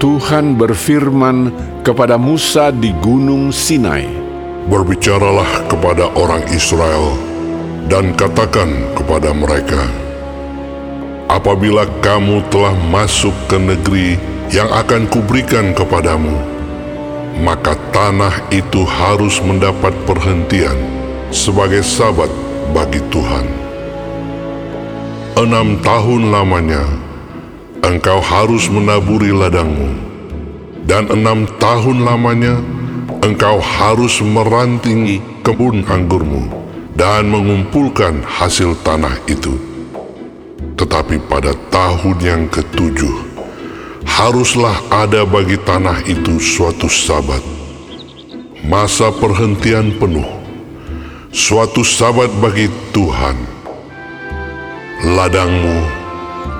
Tuhan berfirman kepada Musa di Gunung Sinai, Berbicaralah kepada orang Israel dan katakan kepada mereka, Apabila kamu telah masuk ke negeri yang akan kuberikan kepadamu, maka tanah itu harus mendapat perhentian sebagai sabat bagi Tuhan. Enam tahun lamanya, engkau harus menaburi ladangmu, dan enam tahun lamanya, engkau harus meranting kebun anggurmu dan mengumpulkan hasil tanah itu. Tetapi pada tahun yang ketujuh, haruslah ada bagi tanah itu suatu sabat, masa perhentian penuh, suatu sabat bagi Tuhan. Ladangmu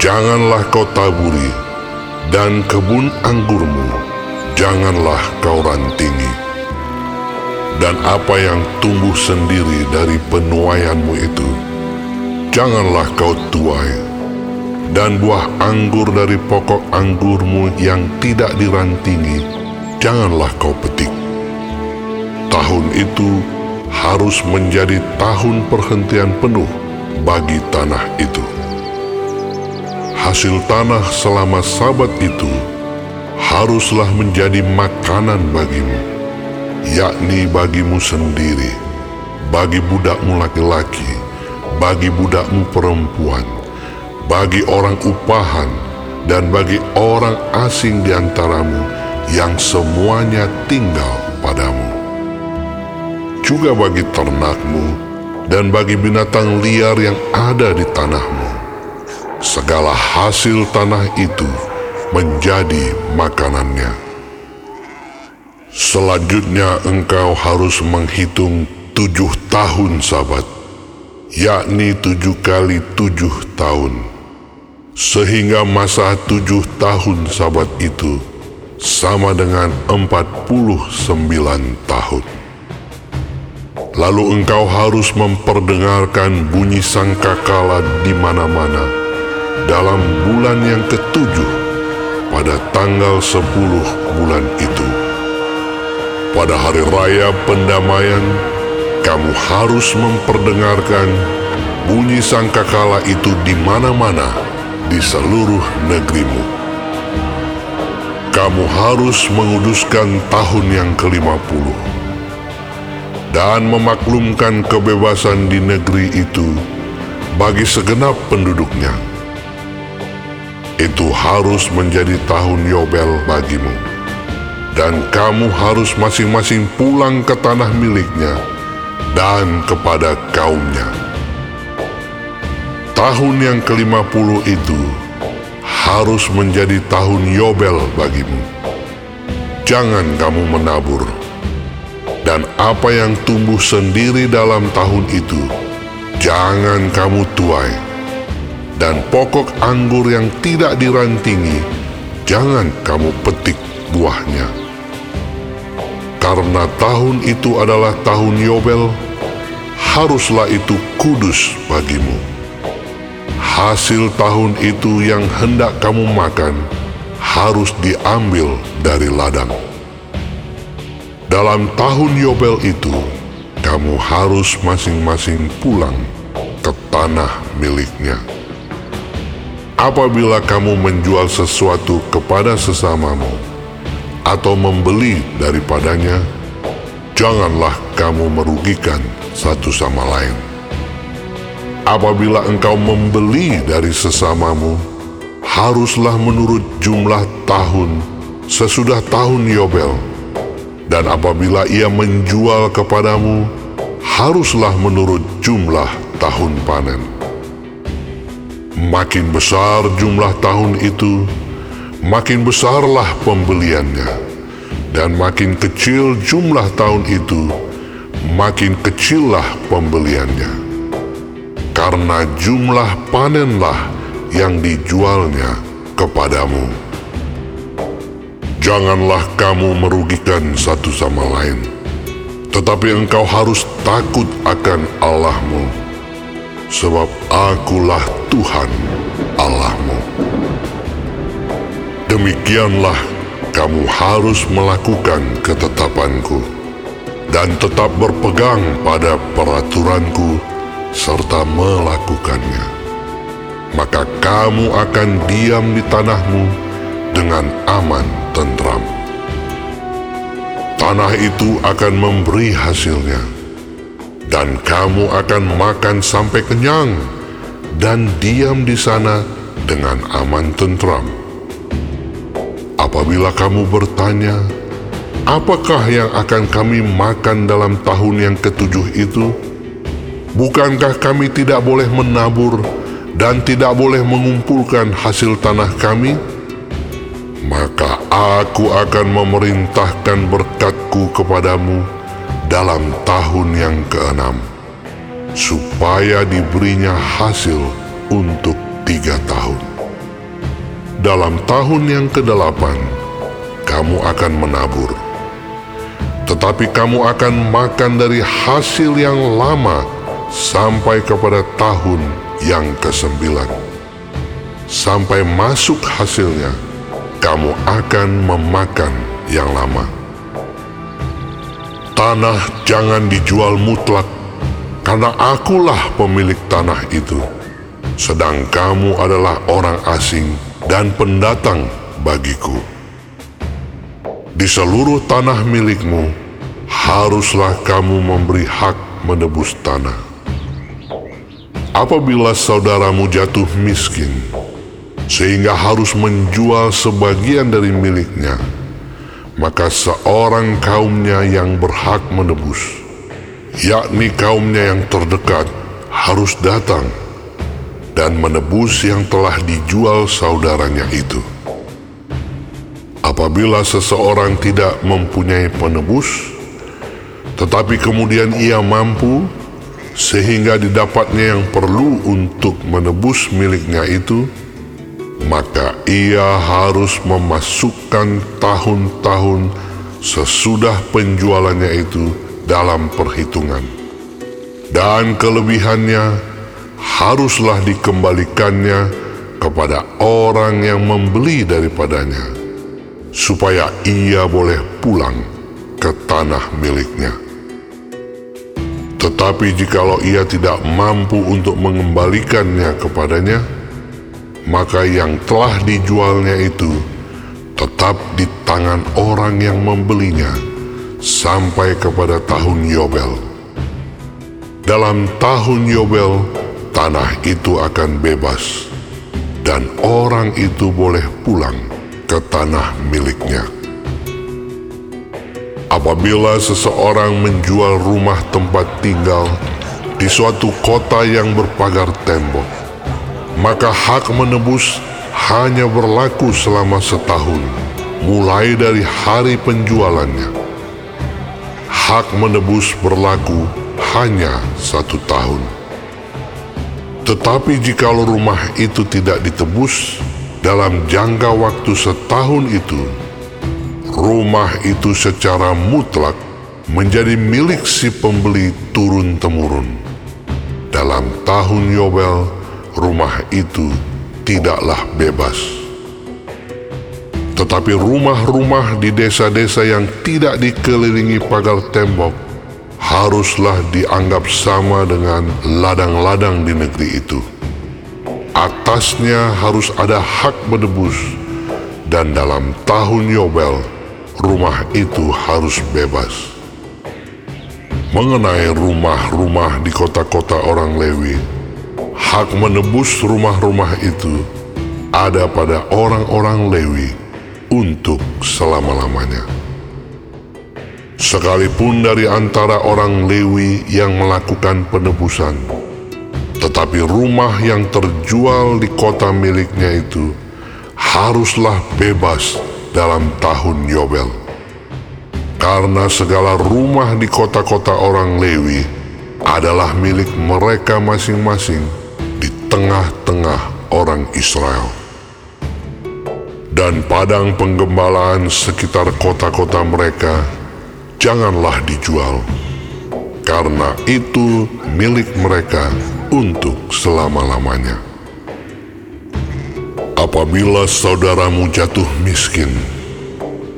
janganlah kau taburi, dan kebun anggurmu janganlah kau rantingi. Dan apa yang tumbuh sendiri dari penuaianmu itu, janganlah kau tuai, dan buah anggur dari pokok anggurmu yang tidak dirantingi, janganlah kau petik. Tahun itu harus menjadi tahun perhentian penuh bagi tanah itu. Hasil tanah selama sabat itu haruslah menjadi makanan bagimu, yakni bagimu sendiri, bagi budakmu laki-laki, bagi budakmu perempuan, bagi orang upahan, dan bagi orang asing di antaramu yang semuanya tinggal padamu. Juga bagi ternakmu dan bagi binatang liar yang ada di tanahmu. Segala hasil tanah itu menjadi makanannya. Selanjutnya engkau harus menghitung tujuh tahun sabat yakni tujuh kali tujuh tahun, sehingga masa tujuh tahun sabat itu sama dengan empat puluh sembilan tahun. Lalu engkau harus memperdengarkan bunyi sangkakala di mana-mana dalam bulan yang ketujuh pada tanggal sepuluh bulan itu. Pada hari raya pendamaian, kamu harus memperdengarkan bunyi sangkakala itu di mana-mana di seluruh negerimu. Kamu harus menguduskan tahun yang ke-50 dan memaklumkan kebebasan di negeri itu bagi segenap penduduknya. Itu harus menjadi tahun Yobel bagimu, dan kamu harus masing-masing pulang ke tanah miliknya dan kepada kaumnya. Tahun yang ke-50 itu harus menjadi tahun Yobel bagimu. Jangan kamu menabur, dan apa yang tumbuh sendiri dalam tahun itu, jangan kamu tuai. Dan pokok anggur yang tidak dirantingi, jangan kamu petik buahnya karena tahun itu adalah tahun Yobel, haruslah itu kudus bagimu. Hasil tahun itu yang hendak kamu makan harus diambil dari ladang. Dalam tahun Yobel itu, kamu harus masing-masing pulang ke tanah miliknya. Apabila kamu menjual sesuatu kepada sesamamu, atau membeli daripadanya, janganlah kamu merugikan satu sama lain. Apabila engkau membeli dari sesamamu, haruslah menurut jumlah tahun sesudah tahun Yobel. Dan apabila ia menjual kepadamu, haruslah menurut jumlah tahun panen. Makin besar jumlah tahun itu, makin besarlah pembeliannya, dan makin kecil jumlah tahun itu, makin kecillah pembeliannya. Karena jumlah panenlah yang dijualnya kepadamu. Janganlah kamu merugikan satu sama lain, tetapi engkau harus takut akan Allahmu, sebab akulah Tuhan Allahmu. Demikianlah kamu harus melakukan ketetapanku dan tetap berpegang pada peraturanku serta melakukannya. Maka kamu akan diam di tanahmu dengan aman tentram. Tanah itu akan memberi hasilnya, dan kamu akan makan sampai kenyang dan diam di sana dengan aman tentram. Apabila kamu bertanya, "Apakah yang akan kami makan dalam tahun yang ketujuh itu?" Bukankah kami tidak boleh menabur dan tidak boleh mengumpulkan hasil tanah kami? maka aku akan memerintahkan berkatku kepadamu dalam tahun yang keenam, supaya diberinya hasil untuk tiga tahun. Dalam tahun yang kedelapan, kamu akan menabur, tetapi kamu akan makan dari hasil yang lama sampai kepada tahun yang kesembilan. Sampai masuk hasilnya, kamu akan memakan yang lama. Tanah jangan dijual mutlak, karena akulah pemilik tanah itu, sedang kamu adalah orang asing dan pendatang bagiku. Di seluruh tanah milikmu, haruslah kamu memberi hak menebus tanah. Apabila saudaramu jatuh miskin, sehingga harus menjual sebagian dari miliknya, maka seorang kaumnya yang berhak menebus, yakni kaumnya yang terdekat, harus datang dan menebus yang telah dijual saudaranya itu. Apabila seseorang tidak mempunyai penebus, tetapi kemudian ia mampu sehingga didapatnya yang perlu untuk menebus miliknya itu, maka ia harus memasukkan tahun-tahun sesudah penjualannya itu dalam perhitungan. Dan kelebihannya haruslah dikembalikannya kepada orang yang membeli daripadanya, supaya ia boleh pulang ke tanah miliknya. Tetapi jikalau ia tidak mampu untuk mengembalikannya kepadanya, maka yang telah dijualnya itu tetap di tangan orang yang membelinya sampai kepada tahun Yobel. Dalam tahun Yobel, tanah itu akan bebas dan orang itu boleh pulang ke tanah miliknya. Apabila seseorang menjual rumah tempat tinggal di suatu kota yang berpagar tembok, maka hak menebus hanya berlaku selama setahun, mulai dari hari penjualannya. Hak menebus berlaku hanya satu tahun. Tetapi jikalau rumah itu tidak ditebus dalam jangka waktu setahun itu, rumah itu secara mutlak menjadi milik si pembeli turun-temurun. Dalam tahun Yobel, rumah itu tidaklah bebas. Tetapi rumah-rumah di desa-desa yang tidak dikelilingi pagar tembok haruslah dianggap sama dengan ladang-ladang di negeri itu. Atasnya harus ada hak menebus, dan dalam tahun Yobel, rumah itu harus bebas. Mengenai rumah-rumah di kota-kota orang Lewi, hak menebus rumah-rumah itu ada pada orang-orang Lewi untuk selama-lamanya. Sekalipun dari antara orang Lewi yang melakukan penebusan, tetapi rumah yang terjual di kota miliknya itu haruslah bebas dalam tahun Yobel. Karena segala rumah di kota-kota orang Lewi adalah milik mereka masing-masing tengah-tengah orang Israel. Dan padang penggembalaan sekitar kota-kota mereka janganlah dijual, karena itu milik mereka untuk selama-lamanya. Apabila saudaramu jatuh miskin,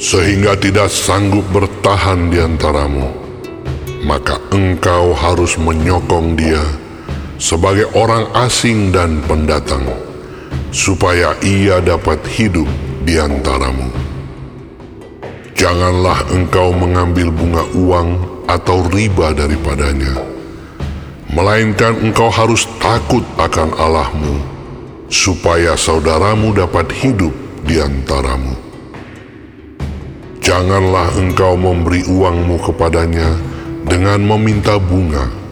sehingga tidak sanggup bertahan di antaramu, maka engkau harus menyokong dia sebagai orang asing dan pendatang, supaya ia dapat hidup di antaramu. Janganlah engkau mengambil bunga uang atau riba daripadanya, melainkan engkau harus takut akan Allahmu, supaya saudaramu dapat hidup di antaramu. Janganlah engkau memberi uangmu kepadanya dengan meminta bunga.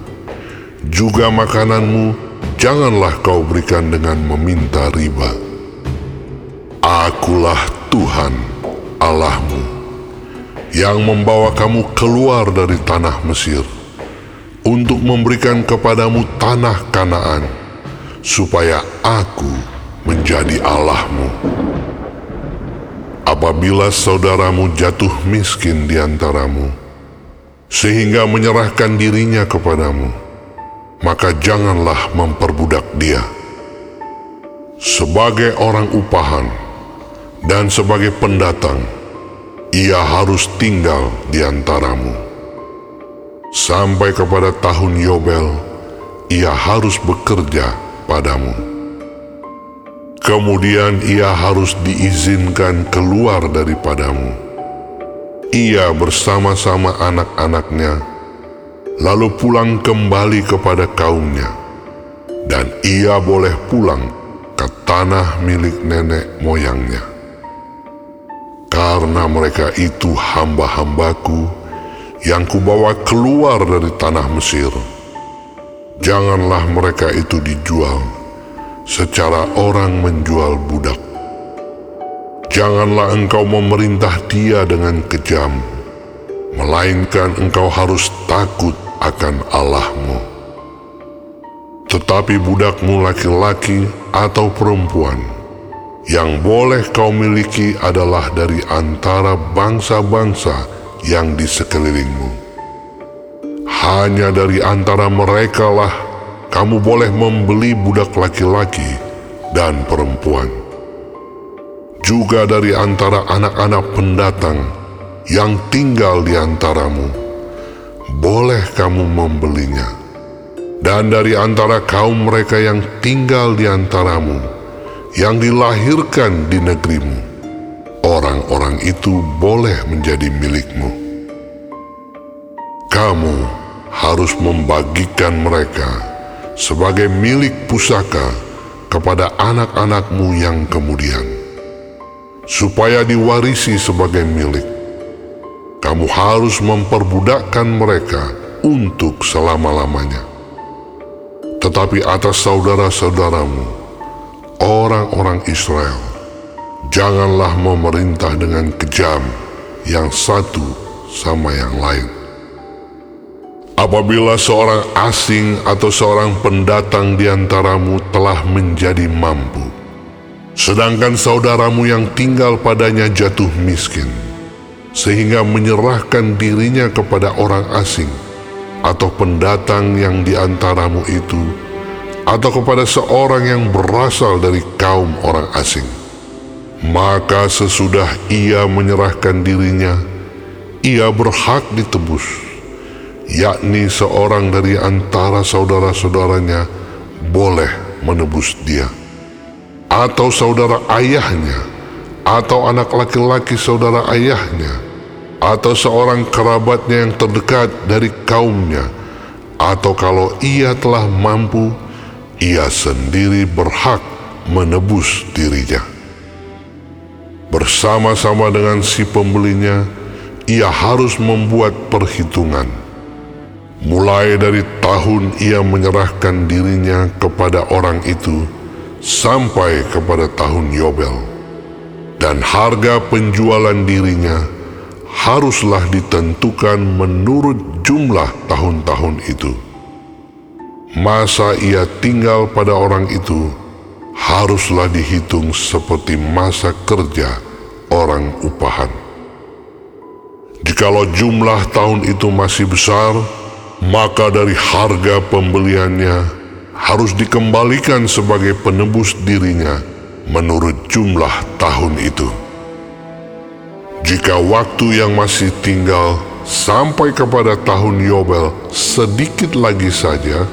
Juga makananmu janganlah kau berikan dengan meminta riba. Akulah Tuhan Allahmu yang membawa kamu keluar dari tanah Mesir untuk memberikan kepadamu tanah Kanaan supaya aku menjadi Allahmu. Apabila saudaramu jatuh miskin di antaramu, sehingga menyerahkan dirinya kepadamu, maka janganlah memperbudak dia. Sebagai orang upahan dan sebagai pendatang, ia harus tinggal di antaramu. Sampai kepada tahun Yobel, ia harus bekerja padamu. Kemudian ia harus diizinkan keluar daripadamu. Ia bersama-sama anak-anaknya, lalu pulang kembali kepada kaumnya, dan ia boleh pulang ke tanah milik nenek moyangnya. Karena mereka itu hamba-hambaku yang kubawa keluar dari tanah Mesir. Janganlah mereka itu dijual secara orang menjual budak. Janganlah engkau memerintah dia dengan kejam, melainkan engkau harus takut akan Allahmu. Tetapi budakmu laki-laki atau perempuan yang boleh kau miliki adalah dari antara bangsa-bangsa yang di sekelilingmu. Hanya dari antara mereka lah kamu boleh membeli budak laki-laki dan perempuan. Juga dari antara anak-anak pendatang yang tinggal di antaramu, boleh kamu membelinya. Dan dari antara kaum mereka yang tinggal di antaramu, yang dilahirkan di negerimu, orang-orang itu boleh menjadi milikmu. Kamu harus membagikan mereka sebagai milik pusaka kepada anak-anakmu yang kemudian, supaya diwarisi sebagai milik. Kamu harus memperbudakkan mereka untuk selama-lamanya. Tetapi atas saudara-saudaramu, orang-orang Israel, janganlah memerintah dengan kejam yang satu sama yang lain Apabila seorang asing atau seorang pendatang di antaramu telah menjadi mampu, sedangkan saudaramu yang tinggal padanya jatuh miskin, sehingga menyerahkan dirinya kepada orang asing atau pendatang yang di antaramu itu, atau kepada seorang yang berasal dari kaum orang asing, maka sesudah ia menyerahkan dirinya, ia berhak ditebus yakni seorang dari antara saudara-saudaranya boleh menebus dia, atau saudara ayahnya, atau anak laki-laki saudara ayahnya, atau seorang kerabatnya yang terdekat dari kaumnya, atau kalau ia telah mampu, ia sendiri berhak menebus dirinya. Bersama-sama dengan si pembelinya, ia harus membuat perhitungan Mulai dari tahun ia menyerahkan dirinya kepada orang itu sampai kepada tahun Yobel. Dan harga penjualan dirinya haruslah ditentukan menurut jumlah tahun-tahun itu. Masa ia tinggal pada orang itu haruslah dihitung seperti masa kerja orang upahan. Jikalau jumlah tahun itu masih besar, maka dari harga pembeliannya harus dikembalikan sebagai penebus dirinya menurut jumlah tahun itu. Jika waktu yang masih tinggal sampai kepada tahun Yobel sedikit lagi saja,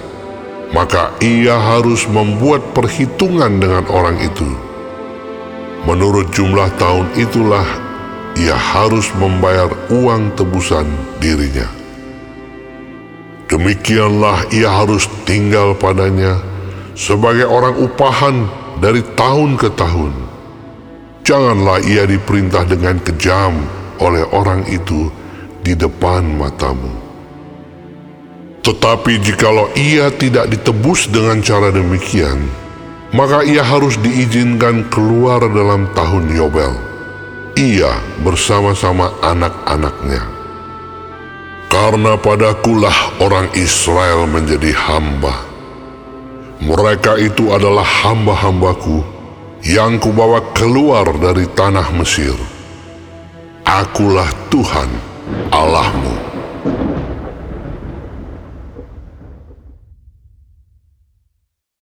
maka ia harus membuat perhitungan dengan orang itu. Menurut jumlah tahun itulah ia harus membayar uang tebusan dirinya. Demikianlah ia harus tinggal padanya sebagai orang upahan dari tahun ke tahun. Janganlah ia diperintah dengan kejam oleh orang itu di depan matamu. Tetapi jikalau ia tidak ditebus dengan cara demikian, maka ia harus diizinkan keluar dalam tahun Yobel. Ia bersama-sama anak-anaknya. Karena padakulah orang Israel menjadi hamba. Mereka itu adalah hamba-hambaku yang kubawa keluar dari tanah Mesir. Akulah Tuhan Allahmu.